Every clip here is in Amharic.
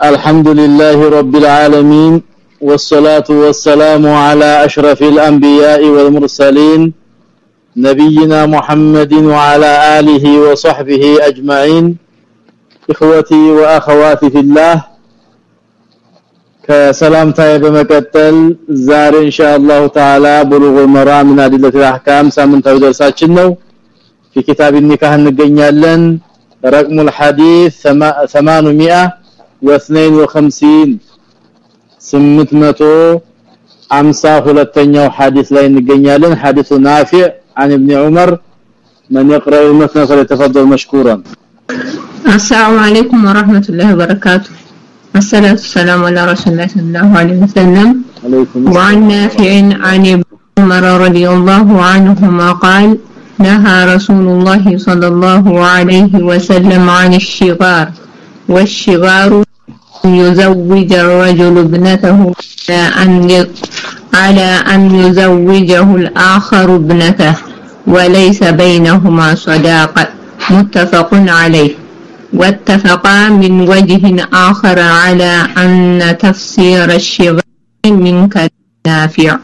الحمد لله رب العالمين والصلاة والسلام على أشرف الأنبياء والمرسلين نبينا محمد وعلى آله وصحبه أجمعين إخوتي وأخواتي في الله ከሰላምታዬ በመቀጠል ዛሬ ኢንሻአላህ ተዓላ بلوغ المرام من ادله الاحكام ሳምንታዊ ደርሳችን ነው في كتاب النكاح እንገኛለን رقم الحديث 852 852ኛው ሐዲስ ላይ እንገኛለን ሐዲሱ ናፊዕ عن ابن عمر من يقرأ المثنى فليتفضل مشكورا السلام عليكم ورحمة الله وبركاته الصلاة والسلام على رسول الله صلى الله عليه وسلم عليكم وعن نافع عن ابن عمر رضي الله عنهما قال نهى رسول الله صلى الله عليه وسلم عن الشغار والشغار يزوج الرجل ابنته على أن على أن يزوجه الآخر ابنته وليس بينهما صداقة متفق عليه. واتفقا من وجه آخر على أن تفسير الشغار من كنافع.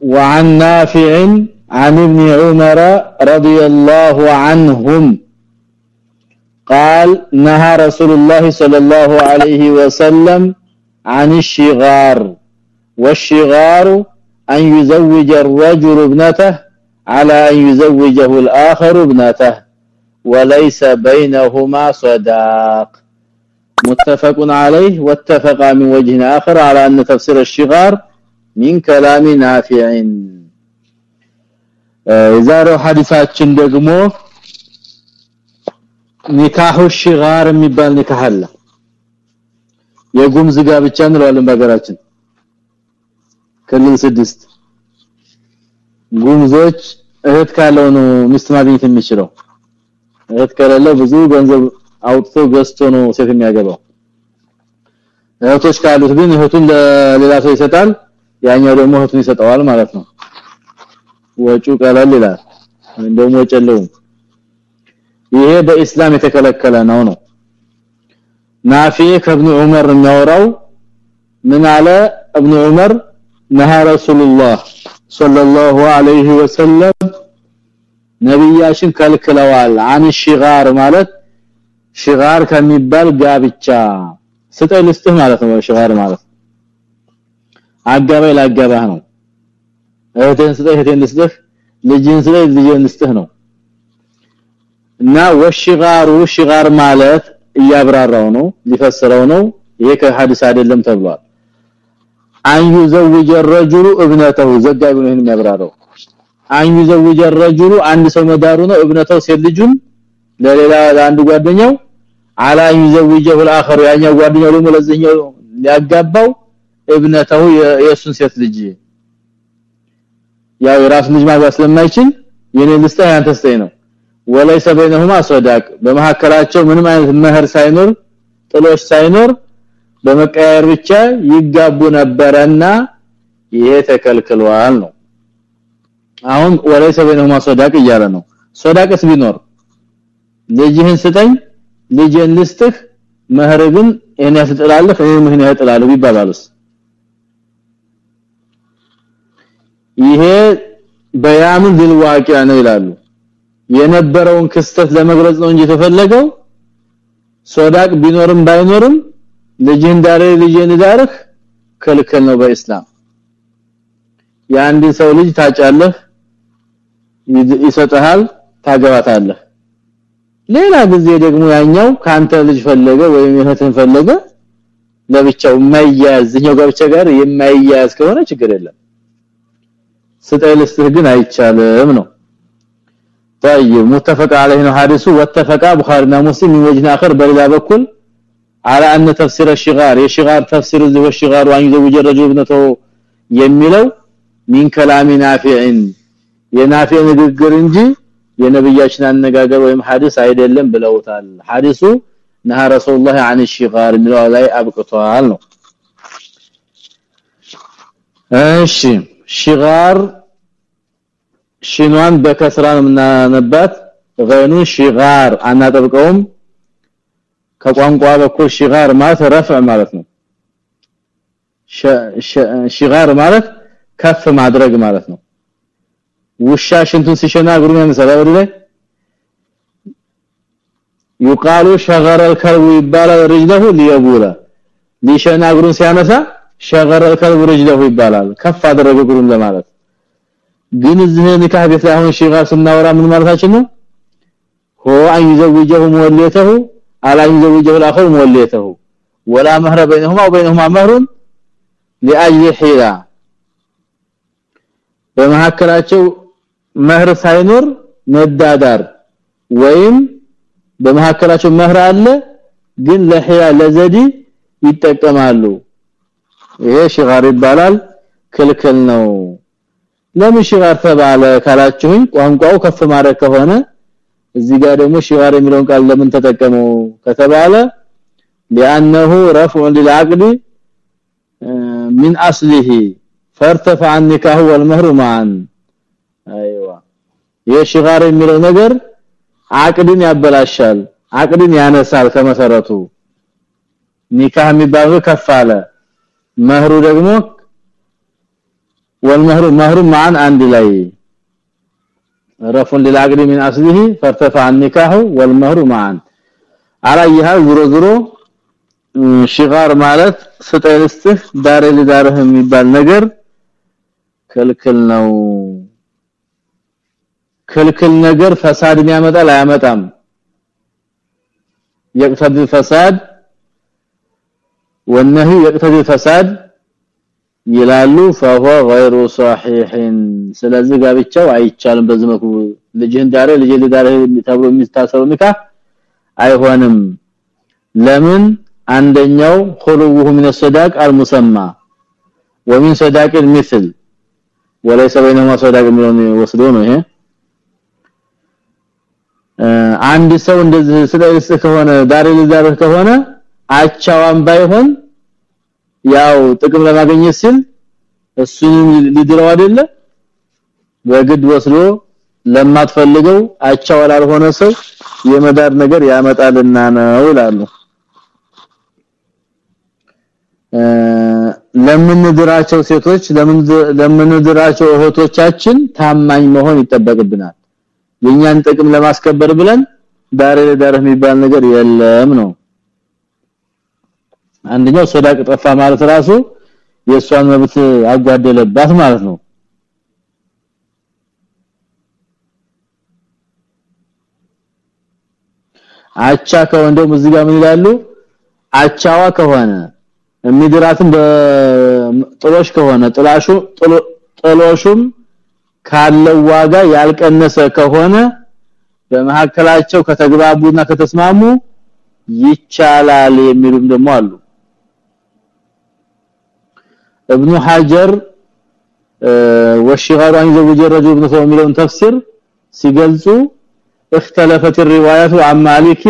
وعن نافع عن ابن عمر رضي الله عنهم قال نهى رسول الله صلى الله عليه وسلم عن الشغار والشغار أن يزوج الرجل ابنته على أن يزوجه الآخر ابنته وليس بينهما صداق. متفق عليه واتفق من وجه آخر على أن تفسير الشغار من كلام نافع. የዛሬው ሐዲሳችን ደግሞ ኒካሁ ሽጋር የሚባል ኒካህ አለ። የጉምዝ ጋብቻ እንለዋለን በሀገራችን። ክልል ስድስት። ጉምዞች እህት ካለው ነው ሚስት ማግኘት የሚችለው። እህት ከሌለው ብዙ ገንዘብ አውጥቶ ገዝቶ ነው ሴት የሚያገባው። እህቶች ካሉት ግን እህቱን ለሌላ ሰው ይሰጣል ያኛው ደግሞ እህቱን ይሰጠዋል ማለት ነው ወጩ ቀለል ይላል እንደውም ወጨለው ይሄ በእስላም የተከለከለ ነው ነው ናፊ ከብኑ ዑመር የሚያወራው ምን አለ ابن ዑመር ነሃ ረሱላህ ሰለላሁ ዐለይሂ ወሰለም ነብያችን ከልክለዋል አን ሽጋር ማለት ሽጋር ከሚባል ጋብቻ ስጠይ ልስጥህ ማለት ነው ሽጋር ማለት አጋባይ ላጋባህ ነው እህቴን ስጠህ እህቴን ልስጥህ ልጅን ስጠህ ልጅን ልስጥህ ነው እና ወሽጋሩ ሽጋር ማለት እያብራራው ነው ሊፈስረው ነው ይሄ ከሐዲስ አይደለም ተብሏል አን ይዘውጅ الرجل ابنته ዘጋቢ ነው ይሄን የሚያብራራው አን ይዘውጅ الرجل አንድ ሰው መዳሩ ነው ابنته ሴት ልጁን ለሌላ ለአንድ ጓደኛው አላ ይዘውጀው الاخر ያኛው ጓደኛው ደግሞ ለዚህኛው ሊያጋባው ابنته የሱን ሴት ልጅ ያው የራስ ልጅ ማግባት ስለማይችል የኔ ልስታ ያንተ ስጠኝ ነው። ወለይሰ በይነሁማ ሶዳቅ። በመሐከላቸው ምንም አይነት መህር ሳይኖር ጥሎሽ ሳይኖር በመቀያየር ብቻ ይጋቡ ነበርና ይሄ ተከልክሏል ነው። አሁን ወለይሰ በይነሁማ ሶዳቅ እያለ ነው። ሶዳቅስ ቢኖር ልጅህን ስጠኝ ልጅን ልስጥህ መህር ግን እኔ ያስጥላለህ እኔ ምን ያጥላለሁ ቢባባሉስ ይሄ በያኑ ቢልዋቂያ ነው ይላሉ። የነበረውን ክስተት ለመግለጽ ነው እንጂ ተፈለገው ሶዳቅ ቢኖርም ባይኖርም ልጅን ዳሬ ልጅን ክልክል ነው በእስላም የአንድ ሰው ልጅ ታጫለህ ይሰጣል ታገባታለህ። ሌላ ጊዜ ደግሞ ያኛው ካንተ ልጅ ፈለገ ወይም እህትን ፈለገ ለብቻው የማይያዝ እኛው ጋር የማይያዝ ከሆነ ችግር የለም ስጠይልስትህ ግን አይቻልም ነው طيب متفق عليه ነው ሐዲሱ ወተፈቃ ቡኻሪና ሙስሊም من وجه اخر በሌላ በኩል على ان تفسير الشغار የሽጋር ተፍሲር ذو الشغار وان يزوج الرجل ابنته የሚለው من كلام نافع የናፊ ንግግር እንጂ የነብያችን አነጋገር ወይም ሐዲስ አይደለም ብለውታል ሐዲሱ ነሃ ረሱላህ عن الشغار የሚለው ላይ አብቅቷል ነው እሺ ሽጋር ሽኗን በከስራ ነው የምናነባት غينون ሽጋር አናጠብቀውም ከቋንቋ በኩል ሽጋር ማለት ረፍዕ ማለት ነው ሽጋር ማለት ከፍ ማድረግ ማለት ነው ውሻ ሽንቱን ሲሸና እግሩን ያነሳል አይደል يقال شغر الكلب ይባላል رجله ليبول ሊሸና እግሩን ሲያነሳ شغر الكلب رجله ይባላል ከፍ አደረገ እግሩን ለማለት ግን እዚህ ንካህ ቤት ላይ አሁን ሽጋር ስናወራ ምን ማለታችን ነው هو ان يزوجه موليته على ان يزوجه الاخر موليته ولا مهر بينهما وبينهما مهر لاجل حيله በመሐከላቸው መህር ሳይኖር መዳዳር ወይም በመሐከላቸው መህር አለ ግን ለህያ ለዘዲ ይጠቀማሉ ይሄ ሽጋር ይባላል ክልክል ነው ለምን ሽጋር ተባለ ካላችሁኝ ቋንቋው ከፍ ማድረግ ከሆነ እዚህ ጋር ደግሞ ሽጋር የሚለውን ቃል ለምን ተጠቀመው ከተባለ لانه رفع للعقد من اصله فارتفع النكاح والمهر معا ايوه የሽጋር የሚለው ነገር አቅድን ያበላሻል አቅድን ያነሳል ከመሰረቱ ኒካህ የሚባለው ከፍ አለ መህሩ ደግሞ والمهر مهر معا عند ላይ رفع للعقد من اصله فارتفع النكاح والمهر معا على يها ዝሮ ዝሮ ሽጋር ማለት ስጠይልስትህ ዳሬ ለዳርህ የሚባል ነገር ክልክል ነው ክልክል ነገር ፈሳድን ያመጣል አያመጣም يقتضي الفساد والنهي يقتضي الفساد ይላሉ فهو غير صحيح ስለዚህ ጋብቻው አይቻልም በዚህ መልኩ ልጅን ዳሬ ልጅ ዳሬ ተብሎ የሚታሰሩ ንካህ አይሆንም ለምን አንደኛው خلوه من الصداق المسمى ومن صداق المثل وليس بينهما صداق የሚለውን ወስዶ ነው ይሄ አንድ ሰው እንደዚህ ስለዚህ ከሆነ ዳሬ ሊዛር ከሆነ አቻዋን ባይሆን ያው ጥቅም ለማግኘት ሲል እሱንም ሊድረው አይደለ? በግድ ወስዶ ለማትፈልገው አቻው ላልሆነ ሰው የመዳር ነገር ያመጣልና ነው ይላሉ። ለምንድራቸው ሴቶች ለምንድራቸው እህቶቻችን ታማኝ መሆን ይጠበቅብናል። የኛን ጥቅም ለማስከበር ብለን ዳሬ ዳር የሚባል ነገር የለም ነው አንደኛው ሶዳቅ ጠፋ ማለት ራሱ የሷን መብት አጓደለባት ማለት ነው። አቻ እዚህ ጋር ምን ይላሉ? አቻዋ ከሆነ የሚድራትን በጥሎሽ ከሆነ ጥላሹ ጥሎሹም ካለው ዋጋ ያልቀነሰ ከሆነ በመሐከላቸው ከተግባቡና ከተስማሙ ይቻላል የሚሉም ደግሞ አሉ ابن حجر والشغار عن زوج الرجل ابن ثوم የሚለውን ተፍሲር ሲገልጹ اختلفت الروايات عن مالك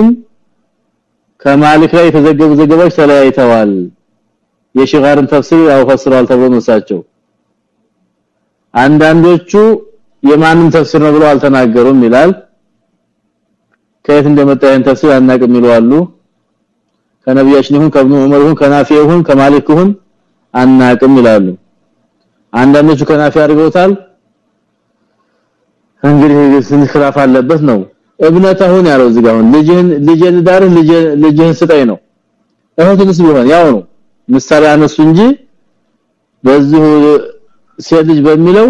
ከማሊክ ላይ የተዘገቡ ዘገባዎች ተለያይተዋል የሽጋርን ተፍሲር ያው ፈስሯል ተብሎ መሳቸው አንዳንዶቹ የማንም ተፍሲር ነው ብለው አልተናገሩም ይላል ከየት እንደመጣ ይሄን ተፍሲር አናቅም ይላሉ ከነቢያችን ይሁን ከብኑ ዑመር ይሁን ከናፊ ይሁን ከማሊክ ይሁን አናቅም ይላሉ። አንዳንዶቹ ከናፊ አድርገውታል። እንግዲህ ስንክራፍ አለበት ነው። እብነታሁን ያለው እዚህ ጋር ልጅን ልጅን ዳር ልጅን ስጠኝ ነው። እህትንስ ቢሆን ያው ነው። ምሳሌ አነሱ እንጂ በዚሁ ሴት ልጅ በሚለው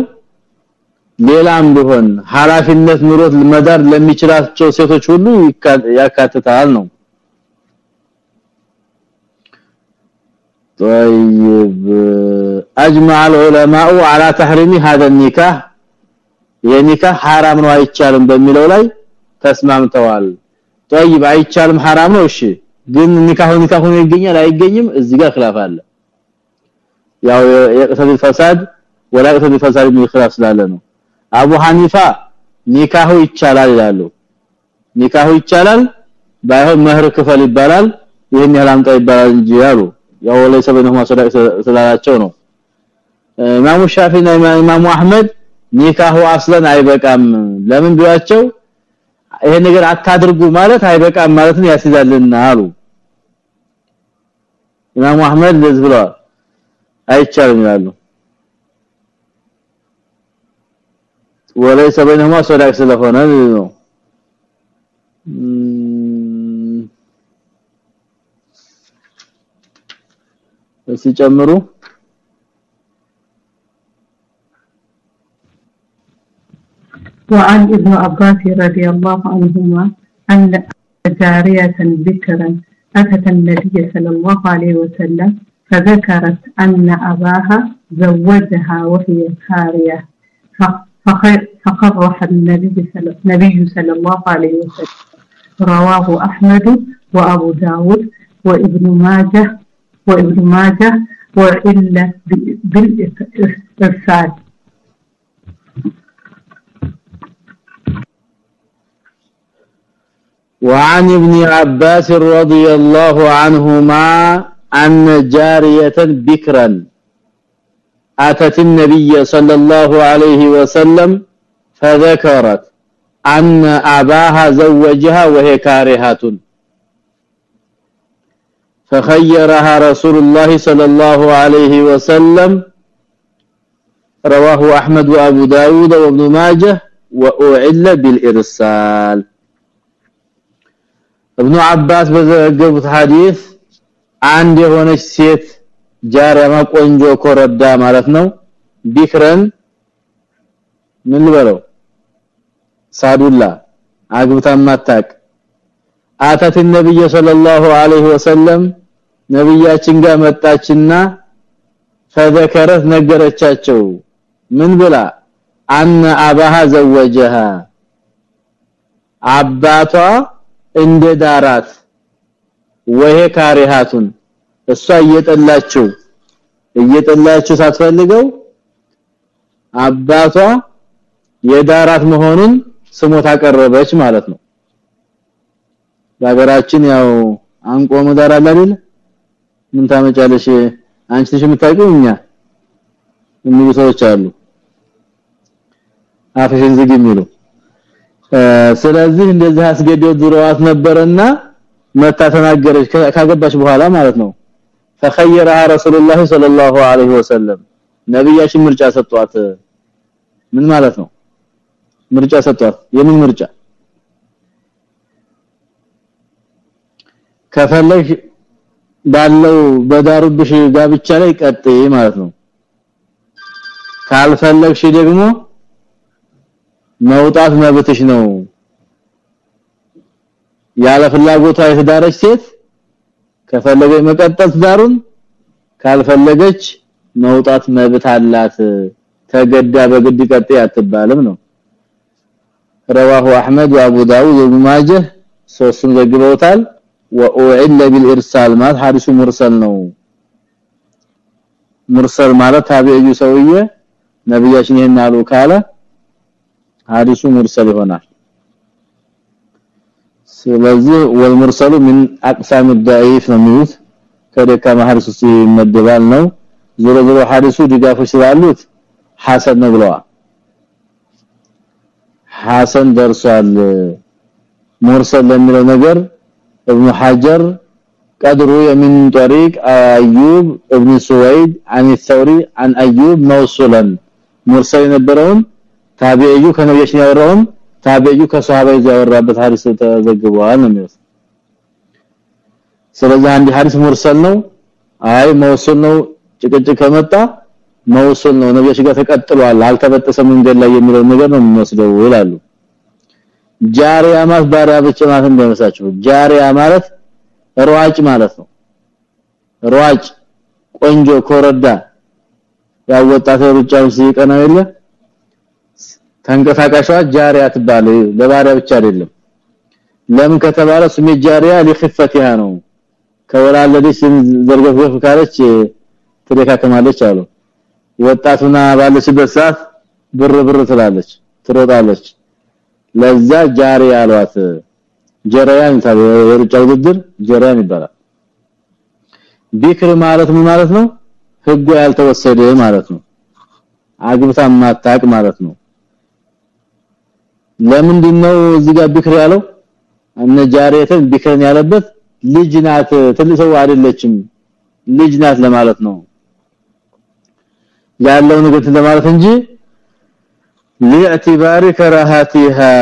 ሌላም ቢሆን ሐላፊነት ኑሮት መዳር ለሚችላቸው ሴቶች ሁሉ ያካትታል ነው። طيب اجمع العلماء على تحريم هذا النكاح የኒካህ حرام ነው አይቻልም በሚለው ላይ ተስማምተዋል طيب አይቻልም حرام ነው እሺ ግን ኒካሁ ኒካሁ ይገኛል አይገኝም እዚህ ጋር خلاف አለ ያው የቅተል ፈሳድ ወላ ቅተል ፈሳድ ምን خلاف ስላለ ነው አቡ ሐኒፋ ኒካሁ ይቻላል ይላሉ ኒካሁ ይቻላል ባይሆን መህር ክፈል ይባላል ይሄን ያህል አምጣ ይባላል እንጂ ያሉ ያው ለይሰ በእነሁማ ሰዳቅ ስላላቸው ነው። ኢማሙ ሻፊዒና ኢማሙ አህመድ ኒካሁ አስለን አይበቃም። ለምን ቢያቸው ይሄ ነገር አታድርጉ ማለት አይበቃም ማለት ነው ያስይዛልና አሉ። ኢማሙ አህመድ ለዚህ ብለዋል። አይቻልም ይላሉ። ወለይሰ ሶላክ ስለሆነ ነው ሲጨምሩ وعن ابن عباس رضي الله عنهما أن جارية بكرا أتت النبي صلى الله عليه وسلم فذكرت أن أباها زوجها وهي كارية فقرح النبي صلى, النبي صلى الله عليه وسلم رواه أحمد وأبو داود وابن ماجه وابن وإلا بالإرسال. وعن ابن عباس رضي الله عنهما أن جارية بكرا أتت النبي صلى الله عليه وسلم فذكرت أن أباها زوجها وهي كارهة. فخيرها رسول الله صلى الله عليه وسلم رواه أحمد وأبو داود وابن ماجه وأعل بالإرسال ابن عباس በዘገቡት ሐዲስ አንድ የሆነች ሴት ጃሪያ ቆንጆ ኮረዳ ማለት ነው ቢክረን ምን ልበለው ሳዱላ አግብታ ማታቅ አታት ነብይ ሰለላሁ ዐለይሂ ወሰለም ነብያችን ጋር መጣችና ፈዘከረት ነገረቻቸው። ምን ብላ? አነ አባሃ ዘወጀሃ። አባቷ እንደ ዳራት ወሄ ካሪሃቱን እሷ እየጠላችው። እየጠላችው ሳትፈልገው አባቷ የዳራት መሆኑን ስሞታ ቀረበች ማለት ነው። በሀገራችን ያው አንቆ መዳር አለ አይደል ምን ታመጫለሽ አንቺ ትሽ የምታውቂው እኛ የሚሉ ሰዎች አሉ አፍሽን ዝግ የሚሉ ስለዚህ እንደዚህ አስገደው ድሮዋት ነበርና መታ ተናገረች ካገባች በኋላ ማለት ነው فخيرها رسول الله صلى الله عليه وسلم ነብያችን ምርጫ ሰጧት ምን ማለት ነው ምርጫ ሰጧት የምን ምርጫ ከፈለሽ ባለው በዳሩብሽ ጋብቻ ላይ ቀጥይ ማለት ነው ካልፈለግሽ ደግሞ መውጣት መብትሽ ነው ያለ ፍላጎቷ የተዳረች ሴት ከፈለገች መቀጠል ትዳሩን ካልፈለገች መውጣት መብት አላት ተገዳ በግድ ቀጥይ አትባልም ነው رواه احمد وابو داود وابن ماجه ሶስቱም ዘግበውታል وأعل بالارسال ማለት ሐዲሱ ሙርሰል ነው ሙርሰል ማለት ታቢዒ ሰውዬ ነብያችን ይሄን አሉ ካለ ሐዲሱ ሙርሰል ይሆናል ስለዚህ ወልሙርሰሉ ምን አቅሳም ዳይፍ ነው የሚሉት ከደካማ ሐዲስ ውስጥ ይመደባል ነው ዞሮ ዞሮ ሐዲሱ ድጋፎች ስላሉት ሐሰን ነው ብለዋል ሐሰን ደርሷል ሙርሰል ለሚለው ነገር ابن حجر قدر من طريق ايوب ابن سويد عن الثوري عن ايوب موصولا مرسل የነበረውን ታቢዒዩ ከነብያችን ያወራውን ታቢዒዩ ከሷሃባ ያወራበት ሐዲስ ተዘግቧል ነው የሚለው ስለዚህ አንድ ሐዲስ ሙርሰል ነው አይ መውሱል ነው ጭቅጭቅ ከመጣ መውሱል ነው ነብያችን ጋር ተቀጥሏል አልተበጠሰም መንገድ ላይ የሚለው ነገር ነው የሚወስደው ይላሉ ጃሪያ ማለት ብቻ ማለት እንደመሳችሁ ጃሪያ ማለት ሯጭ ማለት ነው። ሯጭ ቆንጆ ኮረዳ ያወጣተ ሩጫው ሲቀና የለ ተንቀሳቃሿ ጃሪያ ትባለ ለባሪያ ብቻ አይደለም። ለምን ከተባለ ስሜ ጃሪያ ለخفتها ነው። ከወላለደች ዘርገፍገፍ ካለች ትደካከማለች አሉ። ወጣቱና ባለችበት ሰዓት ብር ብር ትላለች ትሮጣለች። ለዛ ጃሪ አሏት ጀሪያን የሩጫ ውድድር ጀሪያን ይባላል። ቢክር ማለት ምን ማለት ነው? ህጉ ያልተወሰደ ማለት ነው። አግብታ ማታቅ ማለት ነው። ለምንድን ነው እዚህ ጋር ቢክር ያለው? እነ ጃሪያተን ቢክርን ያለበት ልጅ ናት ትልቅ ሰው አይደለችም ልጅ ናት ለማለት ነው። ያለው ነገር ለማለት እንጂ لاعتبار كراهتها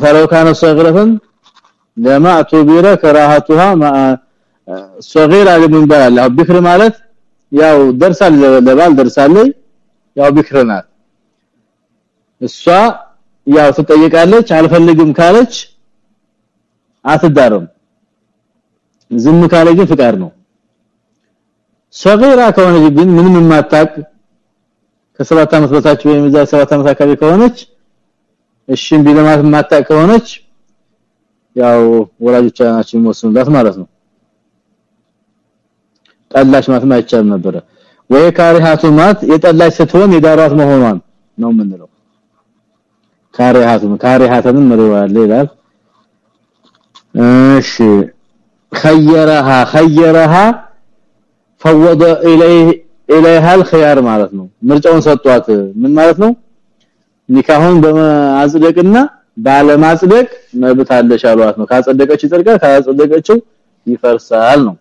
فلو كان صغيرة لما اعتبر كراهتها مع صغيرة من بال بكر ማለት ያው ደርሳል ለባል ደርሳለች ያው ቢክር ናት እሷ ያው ትጠይቃለች አልፈልግም ካለች አትዳርም ዝም ካለ ግን ፍቃድ ነው ሰገራ ከሆነች ግን ምንም የማታቅ ከሰባት አመት በታች ወይም እዛ ሰባት አመት አካባቢ ከሆነች እሺም ቢለማት የማታቅ ከሆነች ያው ወላጆቿ ናቸው የሚወስኑላት ማለት ነው ጠላሽ ማለት አይቻልም ነበረ ወይ ካሪሃቱ ማት የጠላሽ ስትሆን የዳሯት መሆኗን ነው የምንለው ካሪሃቱ ካሪሃተን መሪዋል ይላል እሺ خيرها خيرها فوض اليه اليها الخيار ማለት ነው ምርጫውን ሰጧት ምን ማለት ነው ኒካሁን በማጽደቅና ባለማጽደቅ መብት አለሽ አሏት ነው ካጸደቀች ይጸድቃል ካጸደቀችው ይፈርሳል ነው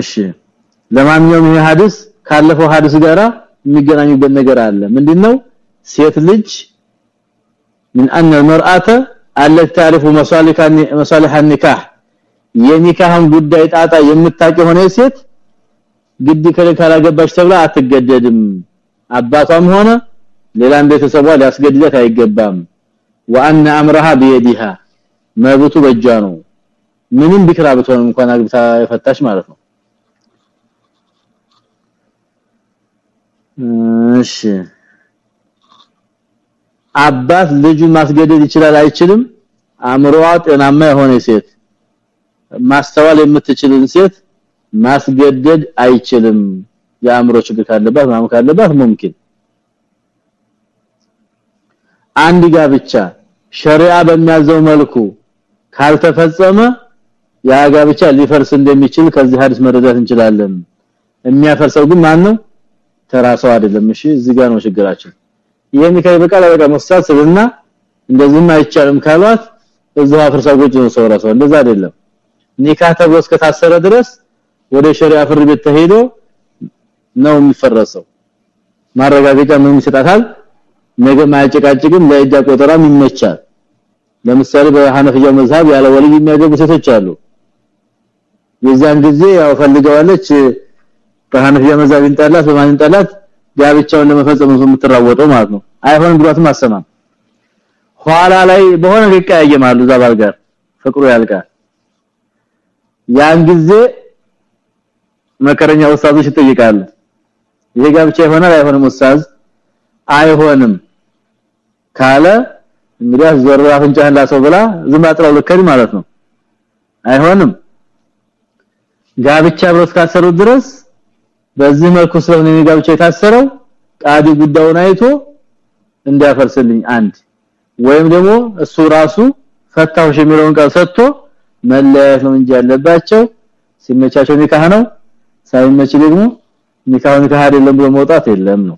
እሺ ለማንኛውም ይሄ ሐዲስ ካለፈው ሐዲስ ጋራ የሚገናኙበት ነገር አለ ምንድነው ሴት ልጅ من ان المراه التي تعرف مصالح مصالح النكاح የኒካህን ጉዳይ ጣጣ የምታውቅ ሆነ ሴት ግድ ከለ ካላገባች ተብላ አትገደድም አባቷም ሆነ ሌላም ቤተሰቧ ሊያስገድዳት አይገባም وان امرها بيدها መብቱ በእጇ ነው ምንም ቢክራ ብትሆን እንኳን አግብታ የፈታሽ ማለት ነው እሺ አባት ልጁን ማስገደድ ይችላል አይችልም አምሮዋ ጤናማ የሆነ ሴት ማስተዋል የምትችልን ሴት ማስገደድ አይችልም። የአእምሮ ችግር ካለባት ማም ካለባት ሙምኪን። አንድ ጋብቻ ሸሪዓ በሚያዘው መልኩ ካልተፈጸመ ያ ጋብቻ ሊፈርስ እንደሚችል ከዚህ ሐዲስ መረዳት እንችላለን። የሚያፈርሰው ግን ማን ነው? ተራሰው አይደለም። እሺ እዚህ ጋር ነው ችግራችን። ይሄን ከይ በቃ ለበቃ መስተሳሰብና እንደዚህም አይቻልም ካሏት እዛው አፍርሳው ቁጭ ነው ሰው ራሱ እንደዛ አይደለም ኒካህ ተብሎ እስከታሰረ ድረስ ወደ ሸሪዓ ፍርድ ቤት ተሄዶ ነው የሚፈረሰው። ማረጋገጫ ምን ይሰጣታል። ነገ ማያጨቃጭቅም ለእጃ ቆጠራም ይመቻል። ለምሳሌ በሐነፊያው መዝሐብ ያለ ወልይ የሚያገቡ ሴቶች አሉ። የዛን ጊዜ ያው ፈልገዋለች በሐነፊያ መዝሐብ እንጣላት በማን እንጣላት ጋብቻውን ለመፈጸም ነው የምትራወጠው ማለት ነው። አይሆንም ብሏትም አሰማም። ኋላ ላይ በሆነ ይቀያየማሉ ዛባል ጋር። ፍቅሩ ያልቃል ያን ጊዜ መከረኛ ኡስታዞች ይጠይቃሉ። ይሄ ጋብቻ ይሆናል አይሆንም ኡስታዝ? አይሆንም ካለ እንግዲህ ዞር አፍንጫህን ላሰው ብላ ዝም አጥራው ልከኝ ማለት ነው። አይሆንም። ጋብቻ ብሎ እስካሰሩ ድረስ በዚህ መልኩ ስለሆነ ጋብቻ የታሰረው ቃዲ ጉዳዩን አይቶ እንዲያፈርስልኝ አንድ ወይም ደግሞ እሱ ራሱ ፈታውሽ የሚለውን ቃል ሰጥቶ መለያየት ነው እንጂ ያለባቸው ሲመቻቸው ኒካህ ነው ሳይመች ደግሞ ኒካህ ኒካህ አይደለም ብሎ መውጣት የለም ነው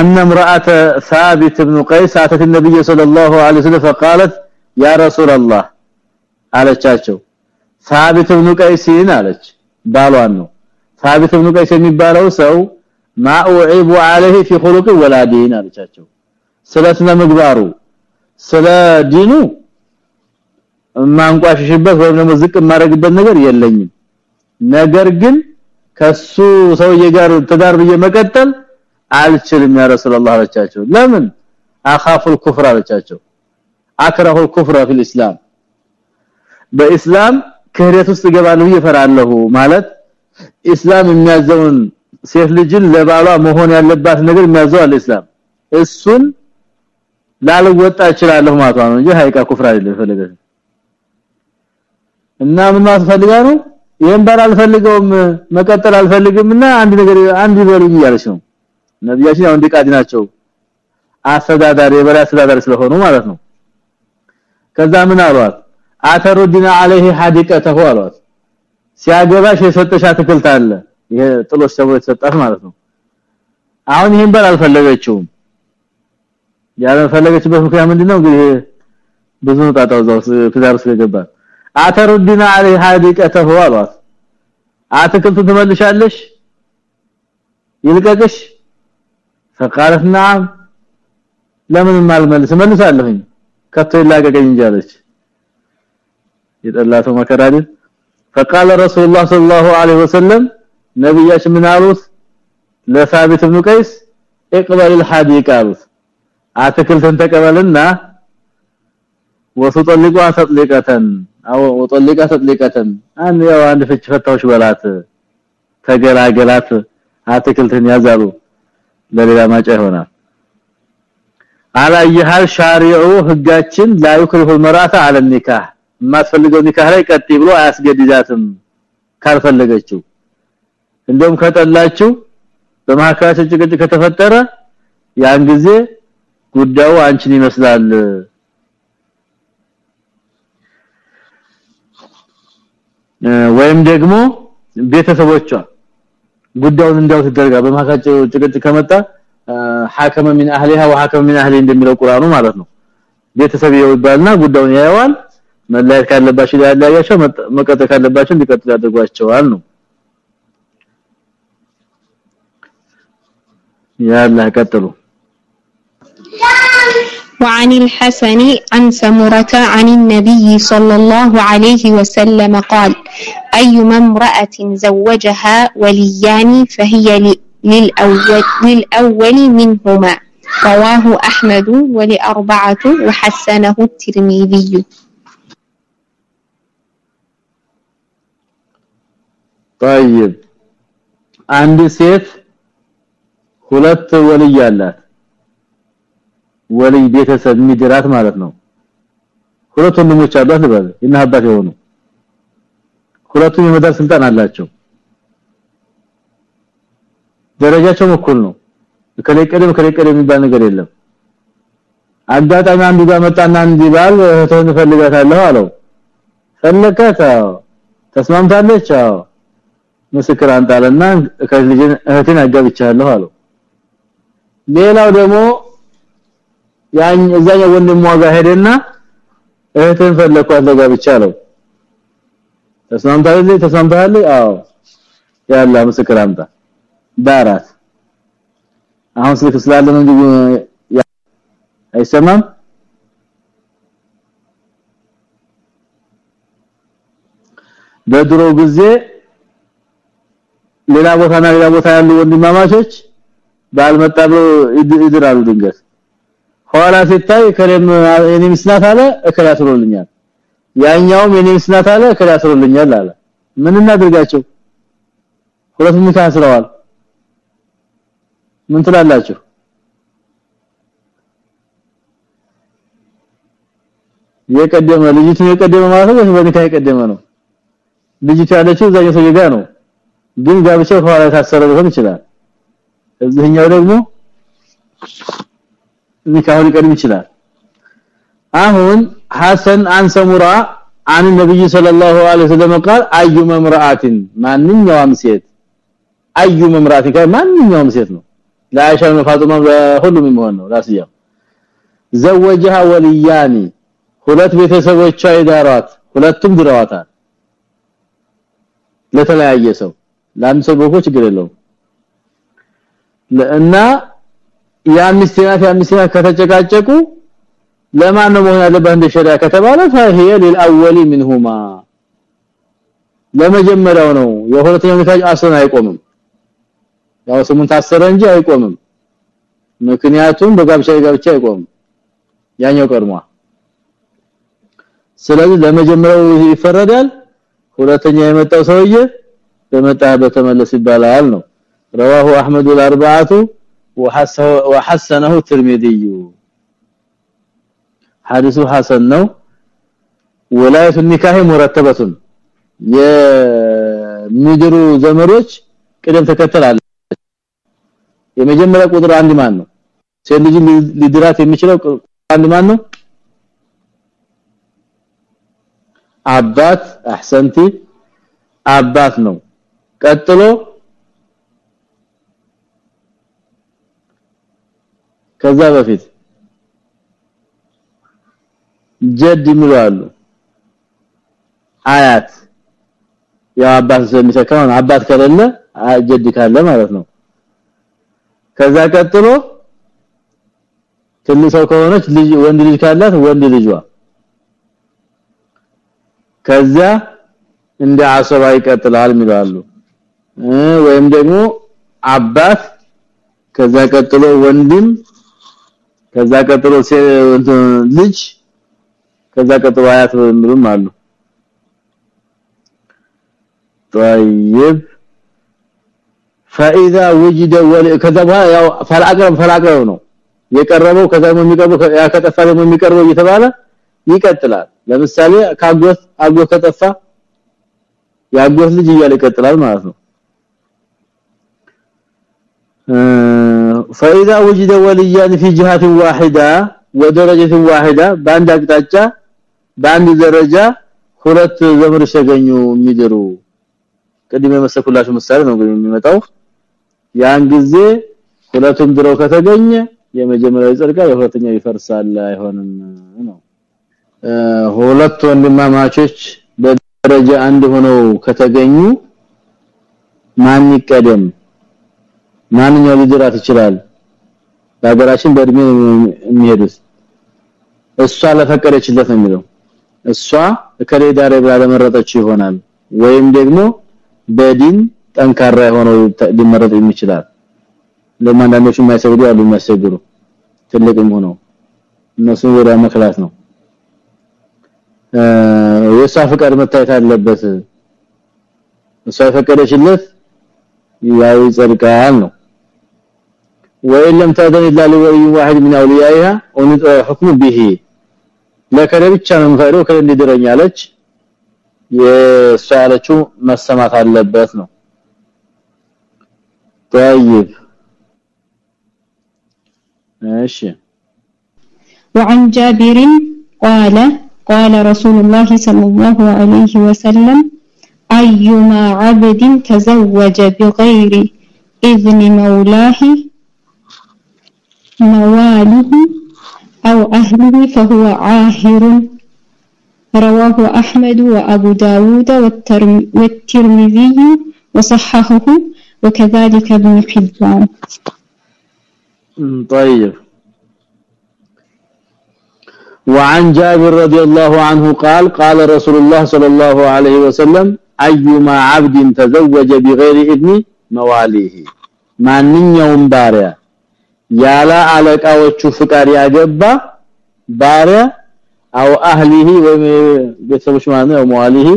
أن امرأة ثابت بن قيس أتت النبي صلى الله عليه وسلم فقالت يا رسول الله አለቻቸው ثابت بن قيس አለች ባሏን ነው ثابت بن قيس የሚባለው ሰው ما اعيب عليه في خلق ولا دين አለቻቸው ስለ ስነ ምግባሩ ስለ ዲኑ ማንቋሽሽበት ወይም ደግሞ ዝቅ ማረግበት ነገር የለኝም ነገር ግን ከሱ ሰውዬ ጋር ትዳር ብዬ መቀጠል አልችልም ያ ረሱላህ አለቻቸው ለምን አኻፉ الكفر አለቻቸው አክራሁ الكفر في الاسلام በእስላም ክህደት ውስጥ እገባለሁ ይፈራለሁ ማለት እስላም የሚያዘውን ሴት ልጅን ለባሏ መሆን ያለባት ነገር የሚያዘው አለ እስላም እሱን ላልወጣ እችላለሁ ማለት ነው እንጂ ሃይቃ ኩፍር አይደለም ፈለገ እና ምን ማስፈልጋ ነው ይሄን ባል አልፈልገውም መቀጠል አልፈልግምና አንድ ነገር አንድ ይበሉኝ እያለች ነው ነብያችን ያው እንዲቃዲ ናቸው አስተዳዳሪ የበላይ አስተዳዳሪ ስለሆኑ ማለት ነው ከዛ ምን አሏት አተሩድና عليه حديقته አሏት ሲያገባሽ የሰጠሽ አትክልት አለ ይሄ ጥሎሽ ተብሎ የተሰጣት ማለት ነው አሁን ይሄን ባል አልፈለገችውም ያልፈለገችበት ምክንያት ምንድነው እንግዲህ ብዙ ጣጣው ዘው ትዳር ስለገባ አተሩዲና አለይ ሐዲቀተሁ አሏት አትክልቱ ትመልሻለሽ ይልቀቅሽ فقالت نعم ለምን ማልመልስ መልሳለሁኝ ከቶ ይላቀቀኝ እንጂ አለች የጠላተው መከራድ فقال رسول الله صلى الله عليه وسلم ነብያችን ምን አሉት ለሳቢት ኢብኑ ቀይስ اقبل الحديقه አሉት አትክልትን ተቀበልና ወሰጠልቁ ተጥሊቀተን አው ወጠልቃ ተጥሊቀተን አንድ ያው አንድ ፍች ፈታውሽ በላት ተገላገላት አትክልትን ያዛሉ ለሌላ ማጫ ይሆናል አላየሃል ሻሪዑ ህጋችን لا يكره المرأة على النكاح የማትፈልገው ኒካህ ላይ ቀጥ ብሎ አያስገድዳትም ካልፈለገችው እንደውም ከጠላችሁ በማካከላቸው ጭቅጭቅ ከተፈጠረ ያን ጊዜ ጉዳዩ አንቺን ይመስላል ወይም ደግሞ ቤተሰቦቿ ጉዳዩን እንዲያው ተደርጋ በማካከላቸው ጭቅጭቅ ከመጣ ሐከመ من اهلها وحكم من اهله እንደሚለው ቁርአኑ ማለት ነው ቤተሰብ ይባልና ጉዳዩን ያየዋል መለያየት ካለባቸው ያለያያቸው መቀጠል ካለባቸው እንዲቀጥሉ ያደርጓቸዋል ነው يلا قتلوا وعن الحسن عن سمرة عن النبي صلى الله عليه وسلم قال أيما امرأة زوجها وليان فهي للأول, للأول منهما رواه أحمد ولأربعة وحسنه الترمذي. طيب. عند ሴት ሁለት ወልይ አላት። ወልይ ቤተሰብ ሚድራት ማለት ነው። ሁለት ወንድሞች አሏት ልበል። እና አባት የሆኑ ሁለቱም የመዳር ስልጣን አላቸው። ደረጃቸው እኩል ነው። ከለቀደም ከለቀደም የሚባል ነገር የለም። አጋጣሚ አንዱ ጋር መጣና እንዲህ ባል እህቶን ፈልጋታለሁ አለው። ፈለከታ ተስማምታለች? አዎ። ምስክር አንጣለና ከልጅን እህቴን አጋብቻለሁ አለው ሌላው ደግሞ ያን እዛኛው ወንድሟ ጋር ሄደና እህቴን ፈለኳት ለጋብቻ አለው። ተስማምታለች ተስማምታለች አዎ። ያላ ምስክር አምጣ። አሁን ስልክ ስላለ ነው እንጂ አይሰማም? በድሮ ጊዜ ሌላ ቦታና ሌላ ቦታ ያሉ ወንድማማቾች ባልመጣ ብሎ ይድራሉ ድንገት። ኋላ ሲታይ ከለም የኔ ምስናት አለ እከላትሮልኛል ያኛውም የኔ ምስናት አለ እከላትሮልኛል አለ። ምን እናድርጋቸው? ሁለቱም ታስረዋል ምን ትላላችሁ? የቀደመ ልጅቱ የቀደመ ማለት ነው በኒካ የቀደመ ነው? ልጅቱ ያለችው እዛኛው ሰው ነው። ግን ጋብቻው ኋላ ታሰረ ሊሆን ይችላል እዚህኛው ደግሞ ኒካውን ሊቀድም ይችላል። አሁን ሐሰን አን ሰሙራ አን ነብይ ሰለላሁ ዐለይሂ ወሰለም قال ايما امراه ማንኛውም ሴት ايما امراه ማንኛውም ሴት ነው። ለአይሻ ለፋጡማ ሁሉም የሚሆን ነው። ራስያ ዘወጀሃ ወልያኒ ሁለት ቤተሰቦቿ ይዳሯት ሁለቱም ድረዋታል ለተለያየ ሰው ለአንድ ሰው ችግር የለውም። እና ያምስቲናት ያምስቲናት ከተጨቃጨቁ ለማን ነው መሆን ያለበት እንደ ሸሪዓ ከተባለ فهي للاول منهما ለመጀመሪያው ነው የሁለተኛው ኒካህ አስረን አይቆምም ያው ስሙን ታሰረ እንጂ አይቆምም ምክንያቱም በጋብቻ ጋብቻ አይቆምም ያኛው ቀድሟ ስለዚህ ለመጀመሪያው ይፈረዳል ሁለተኛ የመጣው ሰውዬ በመጣበት ተመለስ ይባላል ነው رواه احمد الاربعه وحسنه الترمذي حديث حسن ነው ولايه النكاح مرتبه የሚድሩ ዘመዶች ቅደም ተከተል አለ የመጀመሪያ ቁጥር አንድ ማን ነው ሴት ልጅ ሊድራት የሚችለው አንድ ማን ነው አባት አህሰንቲ አባት ነው ቀጥሎ ከዛ በፊት ጀድ ይምራሉ አያት። ያው አባት ስለሚተካው አባት ከሌለ ጀድ ካለ ማለት ነው። ከዛ ቀጥሎ ትንሽ ሰው ከሆነች ልጅ ወንድ ልጅ ካላት ወንድ ልጇ። ከዛ እንደ አሰባ ይቀጥላል ይላሉ ወይም ደግሞ አባት ከዛ ቀጥሎ ወንድም ከዛ ቀጥሎ ልጅ ከዛ ቀጥሎ አያት ምንም አሉ طيب فاذا وجد ከዛ በኋላ ያው ፈላቀረብ ፈላቀረብ ነው የቀረበው ከዛ የሚቀርበው ያ ከጠፋ ደግሞ የሚቀርበው እየተባለ ይቀጥላል ለምሳሌ ካጎት አጎት ከጠፋ ያጎት ልጅ እያለ ይቀጥላል ማለት ነው فاذا وجد وليان في جهه واحده ودرجه واحده በአንድ አቅጣጫ በአንድ ደረጃ ሁለት ዘመዶች ተገኙ የሚድሩ ቅድም የመሰኩላችሁ ምሳሌ ነው የሚመጣው ያን ጊዜ ሁለቱም ድረው ከተገኘ የመጀመሪያው ይጸድቃል የሁለተኛው ይፈርሳል አይሆንም ነው ሁለት ወንድማማቾች በደረጃ አንድ ሆነው ከተገኙ ማን ይቀደም ማንኛው ሊድራት ይችላል። በሀገራችን በእድሜ የሚሄዱት። እሷ ለፈቀደችለት ነው የሚለው። እሷ ከሌ ዳሬ ብላ ለመረጠችው ይሆናል። ወይም ደግሞ በዲን ጠንካራ የሆነው ሊመረጥ የሚችላል። ለማንዳንዶቹ የማይሰግዱ አሉ የሚያሰግዱ ትልቅም ሆነው። እነሱ ወደ መክላት ነው። የሷ ፍቃድ መታየት አለበት። እሷ የፈቀደችለት ያው ይጸድቃል ነው وإن لم تأذن إلا لولي واحد من أوليائها حكم به ለከለ ብቻ ነው ፈሮ ከለ እንዲደረኛለች የሷ ያለችው መሰማት አለበት ነው طيب ماشي وعن جابر قال قال رسول الله صلى الله عليه وسلم أيما عبد تزوج بغير إذن مولاه مواله أو أهله فهو عاهر. رواه أحمد وأبو داود والترمذي وصححه وكذلك ابن حبان. طيب. وعن جابر رضي الله عنه قال قال رسول الله صلى الله عليه وسلم أيما عبد تزوج بغير إذن مواليه. ما من يوم بارئ ያለ አለቃዎቹ ፍቃድ ያገባ ባሪያ አው አህሊሂ ወይም ቤተሰቦች ማለት ነው መዋሊሂ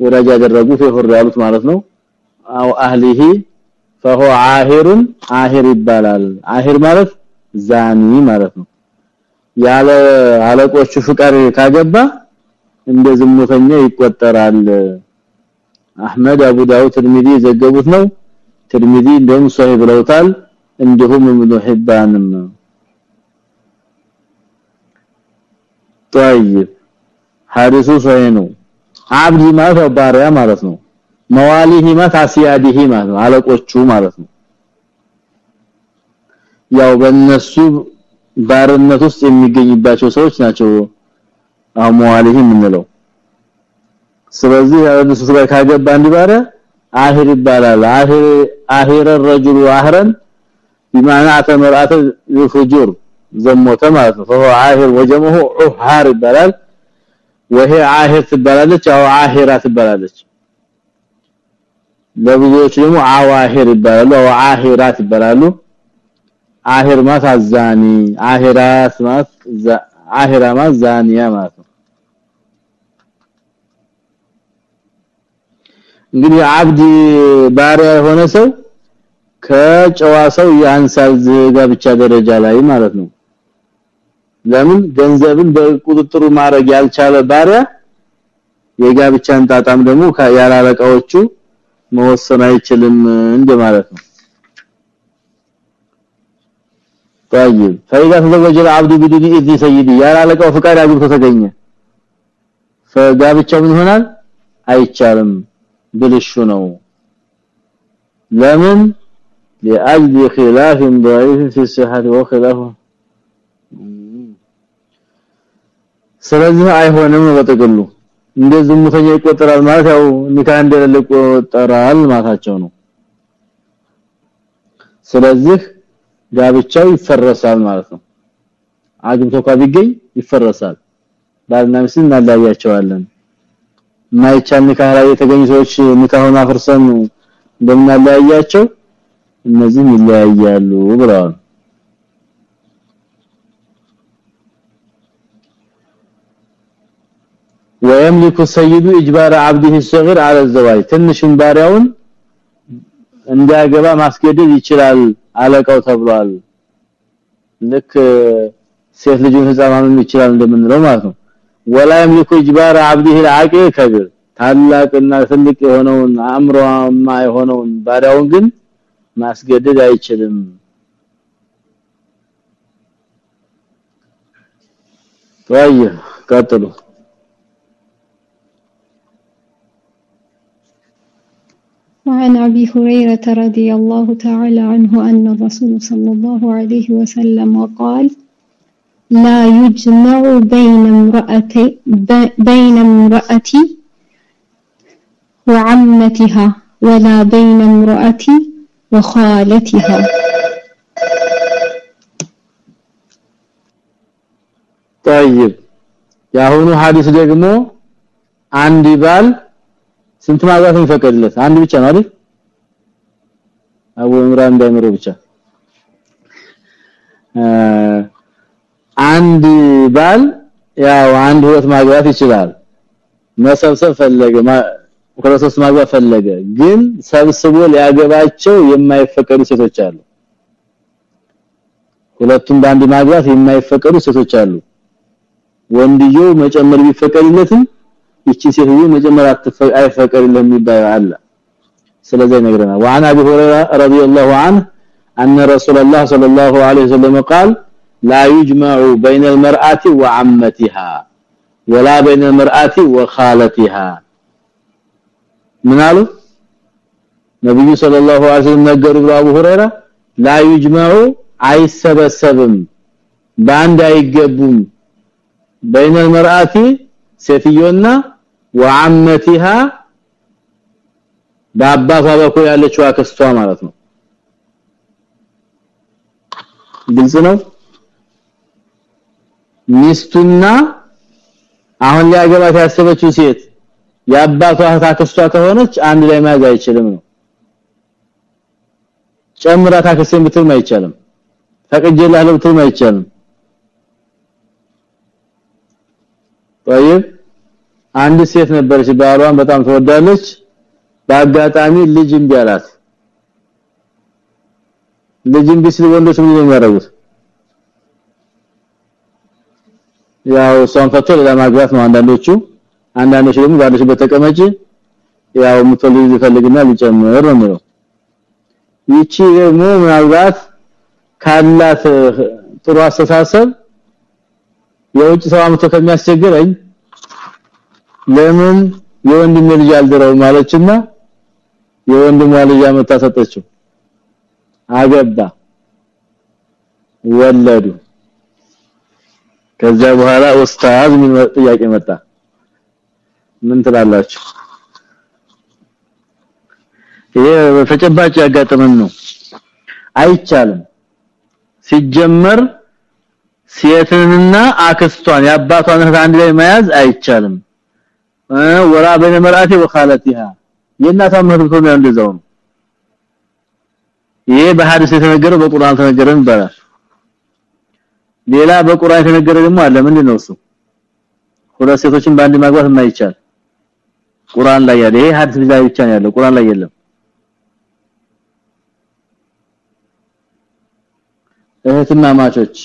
ወዳጅ ያደረጉት ይሁር ያሉት ማለት ነው አው አህሊሂ فهو عاهر عاهر ይባላል አሂር ማለት ዛኒ ማለት ነው ያለ አለቆቹ ፍቃድ ካገባ እንደ ዝሙተኛ ይቆጠራል አህመድ አቡ ዳውድ ትርሚዚ ዘገቡት ነው ትርሚዚ እንደውም ሷሂህ ብለውታል እንዲሁም ኢብኑ ሒባንም طيب ሐዲሱ ሷሂህ ነው አብዲ ማለት ባሪያ ማለት ነው መዋሊሂ ማለት አስያዲሂ ማለት ነው አለቆቹ ማለት ነው ያው በእነሱ ባርነት ውስጥ የሚገኝባቸው ሰዎች ናቸው አሟሊሂ የምንለው ስለዚህ ያለሱ ጋር ካገባ አንድ ባሪያ አሂር ይባላል አሂር አሂር الرجل አህረን بمعنى اتمرات الفجور ዘሞተ ማለት ነው فهو عاهر وجمه عهار ይባላል وهي عاهر ትባላለች አው አሂራ ትባላለች ለብዙዎች ደግሞ አዋሂር ይባላሉ አው አሂራት ይባላሉ አሂር ማለት አዛኒ አሂራት ማለት አሂራ ማለት ዛኒያ ማለት ነው እንግዲህ አብዲ ባሪያ የሆነ ሰው ከጨዋ ሰው ያንሳል ጋብቻ ደረጃ ላይ ማለት ነው ለምን ገንዘብን በቁጥጥሩ ማድረግ ያልቻለ ባሪያ የጋብቻን ጣጣም ደግሞ ያላለቃዎቹ መወሰን አይችልም እንደማለት ነው طيب فاذا تزوج العبد بدون اذن سيدي ያላለቃው ፍቃድ አግብቶ ተገኘ ፈጋብቻው ምን ይሆናል አይቻልም ብልሹ ነው ለምን لأجل خلاف ضعيف في الصحة وخلاف ስለዚህ አይሆንም በጥቅሉ እንደ ዝሙተኛ ይቆጠራል ማለት ያው ኒካህ እንደሌለ ይቆጠራል ማለታቸው ነው ስለዚህ ጋብቻው ይፈረሳል ማለት ነው አግብቶ ቢገኝ ይፈረሳል ባልና ሚስት እናላያቸዋለን ማይቻል ኒካህ ላይ የተገኙ ሰዎች ኒካሁን አፍርሰን እንደምናላያቸው እነዚህም ይለያያሉ ብለዋል ويملك السيد اجبار عبده الصغير على الزواج ትንሽን ባሪያውን እንዲያገባ ማስገደድ ይችላል አለቃው ተብሏል ልክ ሴት ልጁን ህፃናን ይችላል እንደምንለው ማለት ነው ወላ يملك اجبار عبده العاقل كبير ታላቅና ትልቅ የሆነውን አእምሮማ የሆነውን ባሪያውን ግን Masgirdi de içerim. طيب قتلوا وعن أبي هريرة رضي الله تعالى عنه أن الرسول صلى الله عليه وسلم قال لا يجمع بين امرأتي بين امرأتي وعمتها ولا بين امرأتي وخالتها طيب ያሁኑ ሐዲስ ደግሞ አንድ ባል ስንት ማግባት ይፈቀድለት አንድ ብቻ ነው አይደል አቡ ኢምራን እንዳይመሩ ብቻ አንድ ባል ያው አንድ ሁለት ማግባት ይችላል መሰብሰብ ፈለገ ሁለት ሶስት ማግባት ፈለገ ግን ሰብስቦ ሊያገባቸው የማይፈቀዱ ሴቶች አሉ ሁለቱም በአንድ ማግባት የማይፈቀዱ ሴቶች አሉ ወንድየው መጨመር ቢፈቀድለትም እቺ ሴትዮ መጀመር አይፈቀድልም ይባል አለ ስለዚህ ነግረናል وعن ابي هريره رضي الله عنه ان رسول الله صلى الله عليه وسلم قال لا يجمع بين المرأة وعمتها ولا بين المرأة وخالتها ምን አሉ ነብዩ ሰለላሁ ዐለይሂ ወሰለም ነገሩ አቡ ሁረይራ ላ ይጅመዑ አይሰበሰብም በአንድ አይገቡም በይነ المرأة ሴትዮና ወአመቲሃ በአባቷ በኩል ያለችው አክስቷ ማለት ነው ግልጽ ነው ሚስቱና አሁን ሊያገባት ያሰበችው ሴት የአባቷ አክስቷ ከሆነች አንድ ላይ ማያዝ አይችልም ነው ጨምራ ታክስን ብትልም አይቻልም ፈቅጄልሃለሁ ብትልም አይቻልም طيب አንድ ሴት ነበረች ባሏን በጣም ተወዳለች በአጋጣሚ ልጅ እምቢ አላት ልጅ እምቢ ሲል ወንዶች ምን የሚያደርጉት ያው እሷን ፈቶ ሌላ ማግባት ነው አንዳንዶቹ አንዳንዶች ደግሞ ባለሽበት ተቀመጪ ያው ምትፈልግ ይፈልግና ሊጨምር ነው የሚለው። ይቺ ደግሞ ምናልባት ካላት ጥሩ አስተሳሰብ የውጭ ሰው አምቶ ከሚያስቸግረኝ ለምን የወንድም ልጅ አልደረው ማለችና የወንድሟ ልጅ አመጣ ሰጠችው? አገባ ወለዱ። ከዛ በኋላ ኡስታዝ ምን ጥያቄ መጣ ምን ትላላችሁ? ይሄ በተጨባጭ ያጋጠመን ነው። አይቻልም። ሲጀመር ሴትንና አክስቷን የአባቷን እህት አንድ ላይ መያዝ አይቻልም። ወራ መርአቲ ወኻለቲሃ የእናቷ መህብቶ ነው እንደዛው ነው። ይሄ በሐዲስ የተነገረው በቁርአን ተነገረን ይባላል። ሌላ በቁርአን የተነገረ ደግሞ አለ። ምንድነው እሱ? ሁለት ሴቶችን በአንድ ማግባት የማይቻል ቁርአን ላይ ያለ ይሄ ሐዲስ ላይ ብቻ ነው ያለው ቁርአን ላይ የለም እህትና ማቾች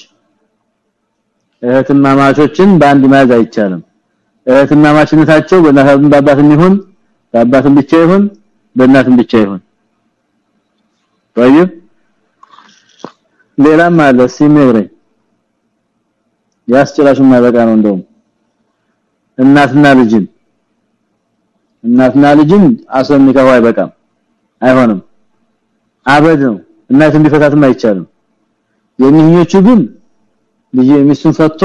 እህትና ማቾችን በአንድ መያዝ አይቻልም እህትና ማችነታቸው በእናትም በአባትም ይሁን በአባትም ብቻ ይሁን በእናትም ብቻ ይሁን طيب ሌላም አለ ሲሜረኝ ያስጨራሹ ማበቃ ነው እንደውም እናትና ልጅን እናትና ልጅን አስለም ኒካሁ አይበቃም አይሆንም አበድ ነው እናትን ቢፈታትም አይቻልም የሚኞቹ ግን ልጅ ሚስቱን ፈቶ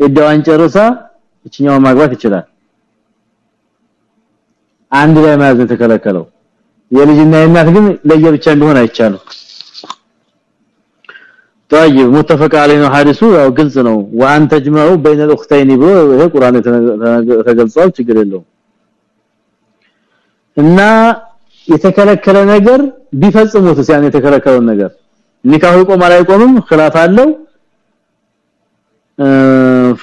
እዳዋን ጨርሳ እችኛው ማግባት ይችላል አንድ ላይ ማለት ተከለከለው የልጅና የእናት ግን ለየብቻ እንዲሆን አይቻልም طيب متفق عليه حديث ያው ግልጽ ነው وان تجمعوا بين الاختين ብሎ ይሄ ቁርአን ተገልጿል ችግር የለውም እና የተከለከለ ነገር ቢፈጽሙት ያን የተከለከለውን ነገር ኒካሁ ይቆማል አይቆምም خلاف አለው።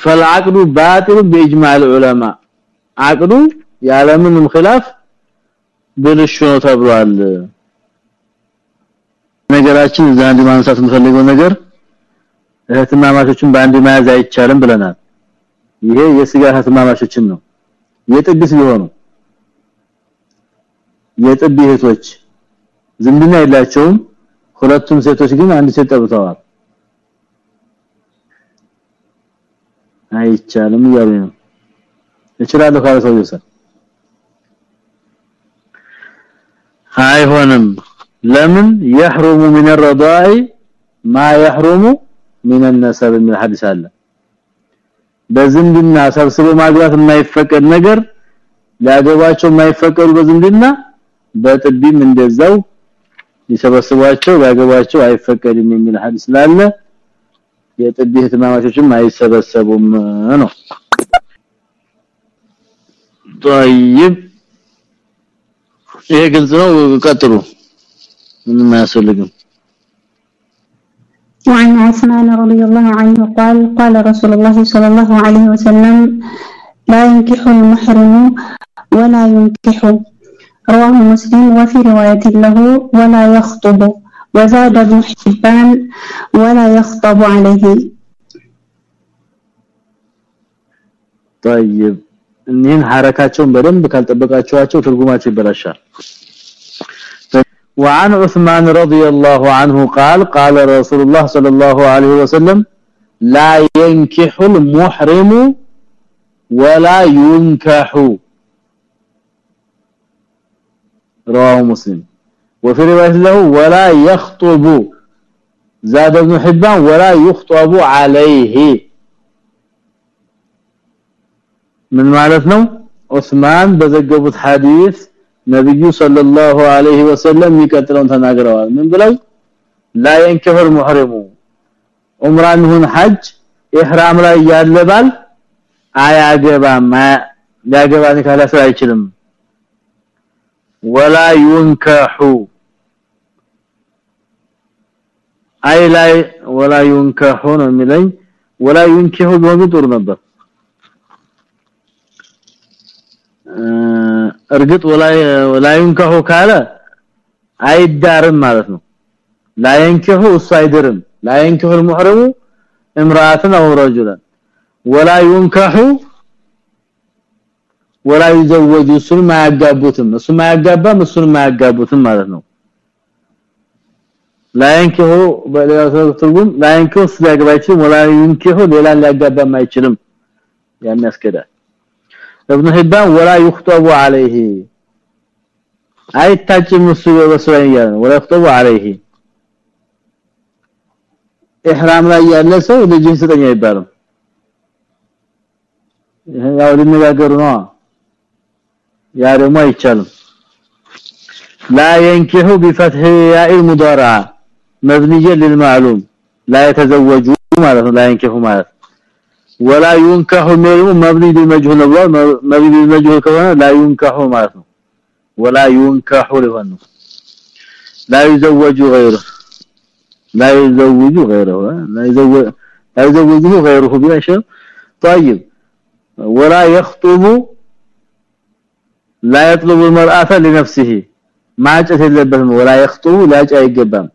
فالعقد باطل باجماع العلماء عقد ያለምንም خلاف ብልሹ ነው ተብሏል። ነገራችን እዛ አንድ ማንሳት የምፈልገው ነገር እህትማማቾችን በአንድ መያዝ አይቻልም ብለናል። ይሄ የስጋ እህትማማቾችን ነው። የጥግስ ቢሆኑ የጥብ እህቶች ዝምድና የላቸውም ሁለቱም ሴቶች ግን አንድ ሴት ጠብተዋል አይቻልም እያሉ ነው እችላለሁ ካለ ሰው ይሰል አይሆንም ለምን يحرم من الرضاع ما يحرم من النسب من الحديث አለ በዝምድና ሰብስቦ ማግባት የማይፈቀድ ነገር ሊያገባቸው የማይፈቀዱ በዝምድና በጥቢም እንደዛው ሊሰበስቧቸው ሊያገባቸው አይፈቀድም የሚል ሐዲስ ስላለ የጥቢ ህትማማቾችም አይሰበሰቡም ነው طيب ይሄ ግልጽ ነው ቀጥሉ ምንም አያስፈልግም وعن عثمان رضي الله عنه قال قال رسول الله صلى الله عليه وسلم لا ينكح المحرم ولا ينكح رواه مسلم وفي رواية له ولا يخطب وزاد ابن حبان ولا يخطب عليه طيب እኒህን ሐረካቸውን በደንብ ካልጠበቃቸዋቸው ትርጉማቸው ይበላሻል وعن عثمان رضي الله عنه قال قال رسول الله صلى الله عليه وسلم لا ينكح المحرم ولا ينكح رواه مسلم وفي روايه له ولا يخطب زاد ابن حبان ولا يخطب عليه من ማለት ነው ዑስማን በዘገቡት ሐዲስ ነብዩ ሰለላሁ ዐለይሂ ወሰለም የሚቀጥለውን ተናግረዋል ምን ብለው ላ የንከፈል ሙህሪሙ ዑምራን ይሁን ሐጅ ኢህራም ላይ ያለባል አያገባም ሊያገባን ካላሰ አይችልም ወላ ዩንከሑ አይ ላይ ወላ ዩንከሑ ነው የሚለኝ ወላ ዩንከሑ ቢሆን ጥሩ ነበር እርግጥ ወላይ ወላይንከሁ ካለ አይዳርም ማለት ነው ላይንከሁ እሱ አይድርም ላይንከሁ المحرم امراه او رجلا ولا ينكح ولا يزوج እሱን ማያጋቡትም እሱ ማያጋባም እሱን ማያጋቡትም ማለት ነው ላይንከሁ በሌላ ትርጉም ላይንከሁ ስለያገባ አይችልም ወላ ይንከሁ ሌላ ሊያጋባም አይችልም ያን ያስከዳል ابن حبان ولا يخطب عليه አይታጭም እሱ በሰውያ ወላ يخطب عليه ኢህራም ላይ ያለ ሰው ልጅ ስጠኛ ይባላል ያው ልንጋገሩ ነው يا يارما يتشل لا ينكح بفتح ياء المضارع. مبنيه للمعلوم. لا يتزوجوا معناته لا ينكح معناته ولا ينكح مبني للمجهول مبني للمجهول كمان لا ينكح معناته ولا ينكح لهن لا يزوج غيره. لا يزوج غيره. لا يزوج لا يزوجه غيره بلا شيء. طيب. ولا يخطب لا يطلب المرأة لنفسه ማጨት የለበትም ولا يخطب ላጭ አይገባም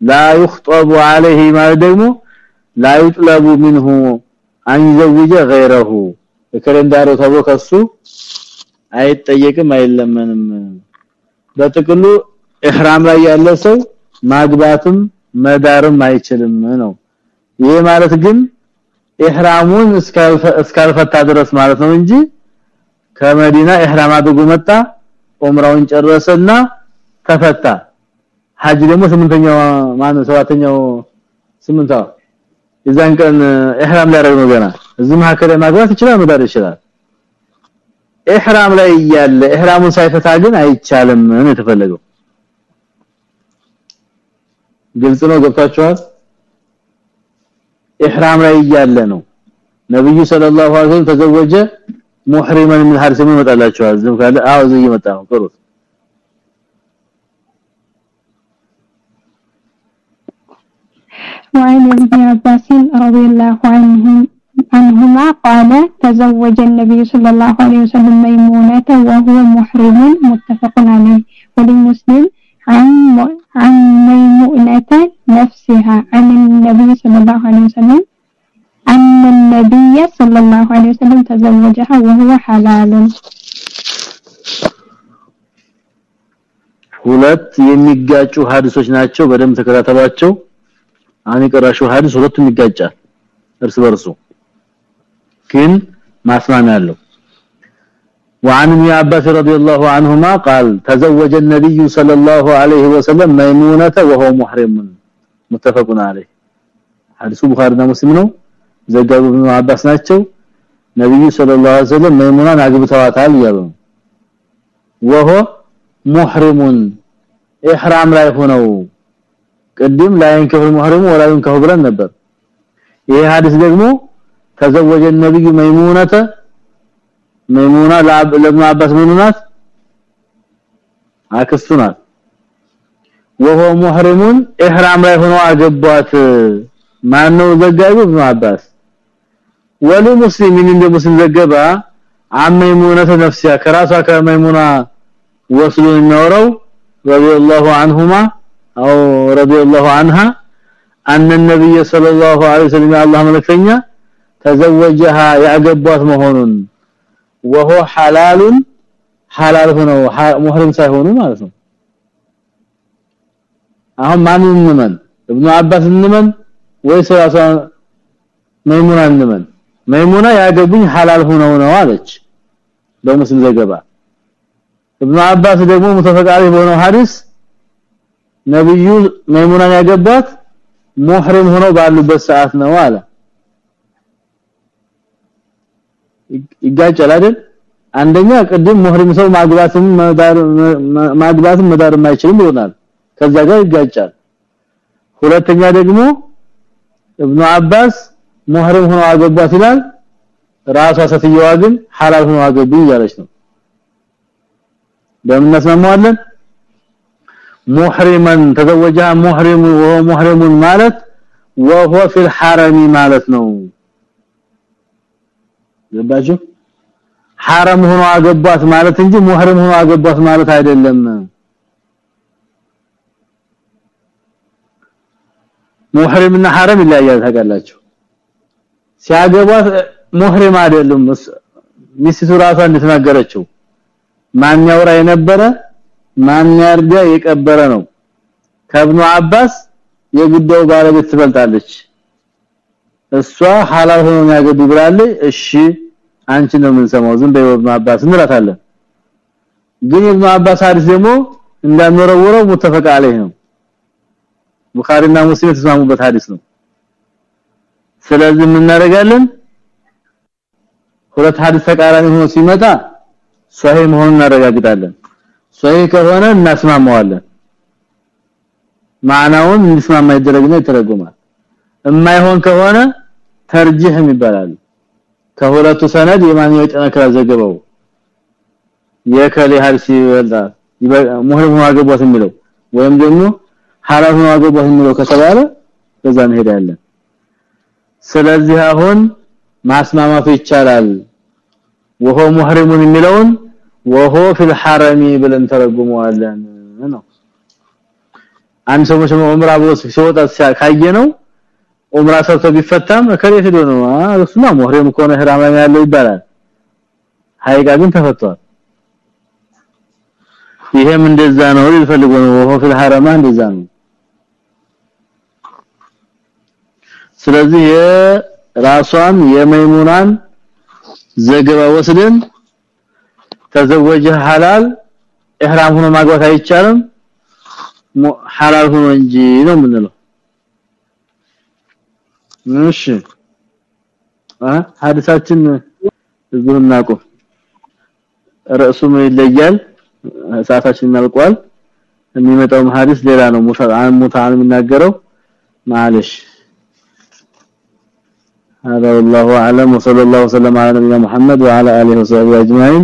لا يخطب عليه ማለት ደግሞ لا يطلب منه አን ይዘውጀ غيره ከረንዳሮ ተብሎ ከሱ አይጠየቅም አይለመንም በጥቅሉ ኢህራም ላይ ያለ ሰው ማግባትም መዳርም አይችልም ነው ይሄ ማለት ግን ኢህራሙን እስካልፈታ ድረስ ማለት ነው እንጂ ከመዲና ኢህራም አድርጎ መጣ ዑምራውን ጨረሰና ተፈታ። ሐጅ ደግሞ ስምንተኛው ማነው? ሰባተኛው ስምንታው የዛን ቀን ኢህራም ላይ ያደረገው ገና። እዚህ መካከል ማግባት ይችላል መዳር ይችላል። ኢህራም ላይ ያለ ኢህራሙን ሳይፈታ ግን አይቻልም ነው የተፈለገው። ግልጽ ነው? ገብታችኋል ኢህራም ላይ ያለ ነው። ነብዩ ሰለላሁ ዐለይሂ ወሰለም ተዘወጀ ሙህሪመን ምን ሐርስ ምን መጣላችኋል ዝም ካለ አው እዚህ ይመጣ ነው ጥሩ وعن ابن عباس رضي الله عنهم عنهما قال تزوج النبي صلى الله عليه وسلم ميمونة وهو محرم متفق عليه ولمسلم عن عن ميمونة نفسها عن النبي صلى الله عليه وسلم أن النبي صلى الله عليه وسلم تزوجها وهو حلال ሁለት የሚጋጩ ሐዲሶች ናቸው በደም ተከታተሏቸው አሁን የቀራሽው ሐዲስ ሁለቱም ይጋጫል እርስ በርሱ ግን ማስማሚያ አለው وعن ابن عباس رضي الله عنهما قال تزوج النبي صلى الله عليه وسلم ميمونة وهو محرم متفق عليه حديث البخاري ومسلم ነው ዘጋቡ ኢብኑ አባስ ናቸው። ነብዩ ሰለላሁ ዐለይሂ ወሰለም መይሙናን አግብተዋታል ይላሉ ወሆ ሙህሪሙን ኢህራም ላይ ሆነው። ቅድም ላይን ከሁ ሙህሪሙ ወላይን ከሁ ብለን ነበር። ይሄ ሐዲስ ደግሞ ተዘወጀ ነብዩ መይሙናተ መይሙና ለኢብኑ አባስ መይሙናት አክስቱ ወሆ ሙህሪሙን ኢህራም ላይ ሆነው አገቧት። ማነው ዘጋቢ ኢብኑ አባስ። ولمسلمين እንደ ሙስሊም ዘገባ አመይሙና ተነፍሲያ ከራሷ ከመይሙና ወስሉ የሚወራው رضي الله عنهما او رضي الله عنها ان النبي صلى الله عليه وسلم الله ملكኛ تزوجها ያገቧት መሆኑን وهو حلال حلال ሆነው محرم ሳይሆኑ ማለት ነው አሁን ማን እንመን ابن عباس እንመን ወይስ ራሷ መይሙና እንመን መይሙና ያገቡኝ ሐላል ሆነው ነው አለች። በሙስሊም ዘገባ ኢብኑ አባስ ደግሞ ሙተፈቃሪ በሆነው ሐዲስ ነብዩ መይሙናን ያገባት ሙህሪም ሆነው ባሉበት ሰዓት ነው አለ። ይጋጫል አይደል? አንደኛ ቅድም ሙህሪም ሰው ማግባትም መዳር ማግባትም መዳር የማይችልም ይሆናል ከዛ ጋር ይጋጫል። ሁለተኛ ደግሞ ኢብኑ አባስ ሙህርም ሆኖ አገባት ይላል ራሷ ሴትየዋ ግን ሐላል ሆኖ አገቢ እያለች ነው። በምን እናስማማለን ሙህሪማን ተዘወጀها ሙህሪም وهو محرم ማለት وهو في الحرم ማለት ነው። ገባችሁ? حرم ሆኖ አገባት ማለት እንጂ ሙህሪም ሆኖ አገባት ማለት አይደለም። ሙህሪምና حرم ይለያያል ታውቃላችሁ። ሲያገባት ሙህሪም አይደለም ሚስቱ ራሷ እንደተናገረችው ማን የነበረ ማን ያርጋ የቀበረ ነው። ከብኑ አባስ የጉዳዩ ባለቤት ትበልጣለች። እሷ ሐላል ሆኖ ያገቡ ብላለች እሺ አንቺ ነው የምንሰማው። ዝም ኢብኑ አባስ እንላታለን። ግን ኢብኑ አባስ ሐዲስ ደግሞ እንዳኖረወረው ሙተፈቅ አለህ ነው። ቡኻሪና ሙስሊም የተስማሙበት ሐዲስ ነው ስለዚህ ምን ሁለት ሐዲስ ተቃራኒ ሆኖ ሲመጣ ሷሂህ መሆኑን እናረጋግጣለን። ሷሂህ ከሆነ እናስማማዋለን። ማናውን እንስማማ ይደረግና ይተረጎማል። የማይሆን ከሆነ ተርጂህም ይባላል ከሁለቱ ሰነድ የማንኛው የጠነከረ ዘገበው የከሌ ሐዲስ ይበልጣል። ሙህሪም ማገባት የሚለው ወይም ደግሞ ሐላል ማገባት የሚለው ከተባለ በዛ እንሄዳለን ስለዚህ አሁን ማስማማቱ ይቻላል። ወሆ ሙህሪሙን የሚለውን ወሆ ፊል ሐረሚ ብለን ተረጉመዋለን ነው። አንድ ሰው መቼም ዑምራ ብሎ ሲወጣ ካየነው ዑምራ ሰርቶ ቢፈታም ከሬት ሄዶ ነው? እሱማ ሙህሪም ከሆነ ህራም ያለው ይባላል። ሀይቃ ግን ተፈቷል። ይሄም እንደዛ ነው ይፈልጉ ነው። ወሆ ፊል ሐረማ እንደዛ ነው ስለዚህ ራሷን የመይሙናን ዘገባ ወስደን ተዘወጀ ሐላል ኢህራም ሆኖ ማግባት አይቻልም። ሐላል ሆኖ እንጂ ነው ምንለው እሺ። አህ ሐዲሳችን እዚሁ እናቆም ርዕሱም ይለያል? ሰዓታችን እናልቋል የሚመጣው ሐዲስ ሌላ ነው። ሙታን ሙታን የሚናገረው ማለሽ هذا والله أعلم وصلى الله وسلم على نبينا محمد وعلى آله وصحبه أجمعين.